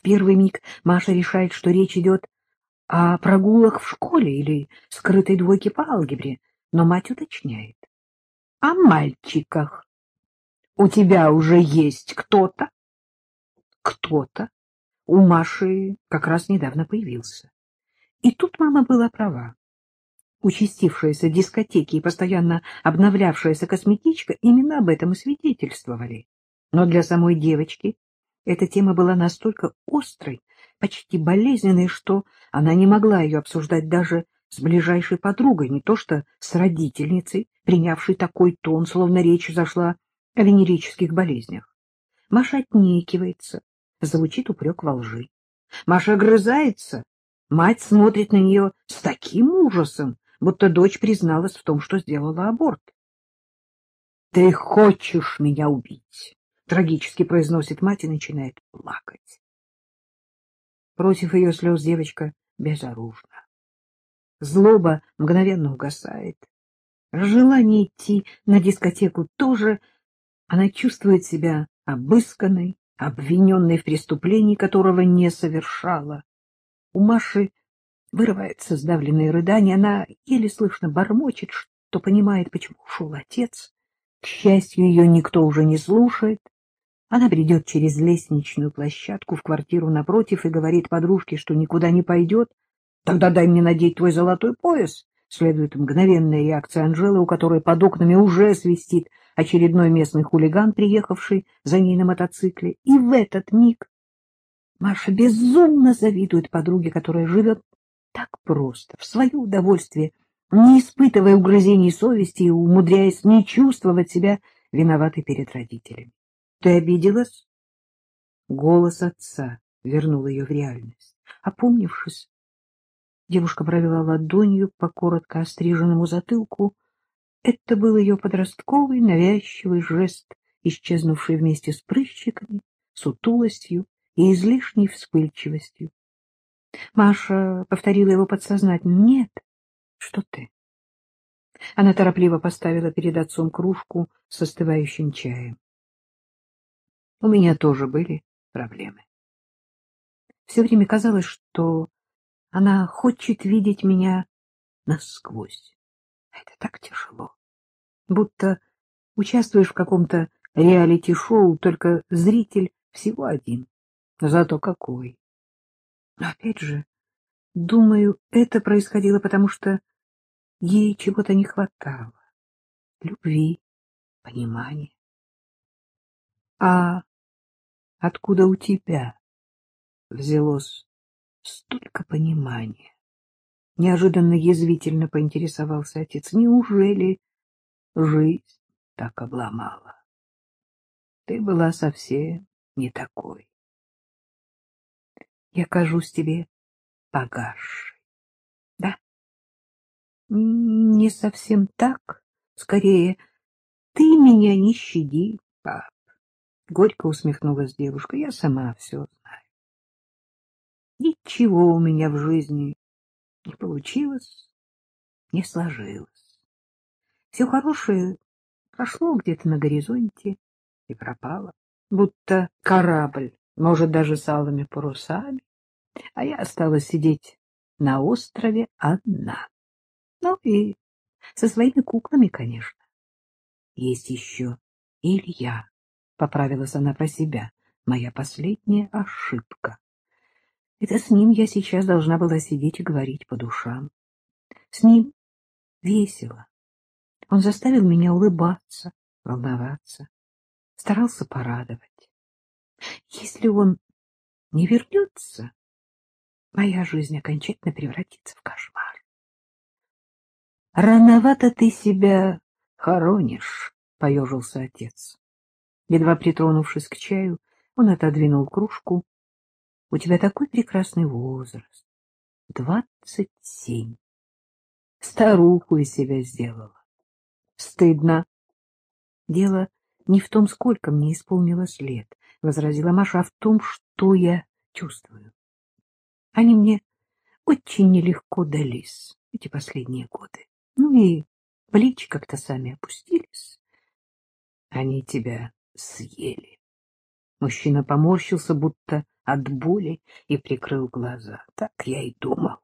В первый миг Маша решает, что речь идет о прогулах в школе или скрытой двойке по алгебре, но мать уточняет. — О мальчиках. У тебя уже есть кто-то? — Кто-то. У Маши как раз недавно появился. И тут мама была права. Участившиеся дискотеки и постоянно обновлявшаяся косметичка именно об этом и свидетельствовали. Но для самой девочки эта тема была настолько острой, почти болезненной, что она не могла ее обсуждать даже с ближайшей подругой, не то что с родительницей, принявшей такой тон, словно речь зашла о венерических болезнях. Маша отнекивается, звучит упрек во лжи. Маша огрызается, мать смотрит на нее с таким ужасом, будто дочь призналась в том, что сделала аборт. — Ты хочешь меня убить? — трагически произносит мать и начинает плакать. Против ее слез девочка безоружна. Злоба мгновенно угасает. Желание идти на дискотеку тоже. Она чувствует себя обысканной, обвиненной в преступлении, которого не совершала. У Маши вырывается сдавленное рыдание, она еле слышно бормочет, что понимает, почему ушел отец. К счастью, ее никто уже не слушает. Она бредет через лестничную площадку в квартиру напротив и говорит подружке, что никуда не пойдет. — Тогда дай мне надеть твой золотой пояс. Следует мгновенная реакция Анжелы, у которой под окнами уже свистит очередной местный хулиган, приехавший за ней на мотоцикле. И в этот миг Маша безумно завидует подруге, которая живет так просто, в свое удовольствие, не испытывая угрызений совести и умудряясь не чувствовать себя виноватой перед родителями. Ты обиделась? Голос отца вернул ее в реальность. Опомнившись, девушка провела ладонью по коротко остриженному затылку. Это был ее подростковый навязчивый жест, исчезнувший вместе с прыщиками, сутулостью и излишней вспыльчивостью. Маша повторила его подсознательно. — Нет, что ты? Она торопливо поставила перед отцом кружку с остывающим чаем. У меня тоже были проблемы. Все время казалось, что она хочет видеть меня насквозь. Это так тяжело. Будто участвуешь в каком-то реалити-шоу, только зритель всего один. Зато какой. Но опять же, думаю, это происходило потому, что ей чего-то не хватало. Любви, понимания. А Откуда у тебя взялось столько понимания? Неожиданно язвительно поинтересовался отец. Неужели жизнь так обломала? Ты была совсем не такой. Я кажусь тебе погасшей. Да? Не совсем так. Скорее, ты меня не щади, пап. Горько усмехнулась девушка. Я сама все знаю. Ничего у меня в жизни не получилось, не сложилось. Все хорошее прошло где-то на горизонте и пропало, будто корабль, может, даже с алыми парусами, а я осталась сидеть на острове одна. Ну и со своими куклами, конечно. Есть еще Илья поправилась она про себя. Моя последняя ошибка. Это с ним я сейчас должна была сидеть и говорить по душам. С ним весело. Он заставил меня улыбаться, волноваться, старался порадовать. Если он не вернется, моя жизнь окончательно превратится в кошмар. — Рановато ты себя хоронишь, — поежился отец. Едва притронувшись к чаю, он отодвинул кружку. — У тебя такой прекрасный возраст. Двадцать семь. Старуху из себя сделала. Стыдно. Дело не в том, сколько мне исполнилось лет, — возразила Маша, — а в том, что я чувствую. Они мне очень нелегко дались эти последние годы. Ну и плечи как-то сами опустились. Они тебя съели. Мужчина поморщился, будто от боли и прикрыл глаза. Так я и думал.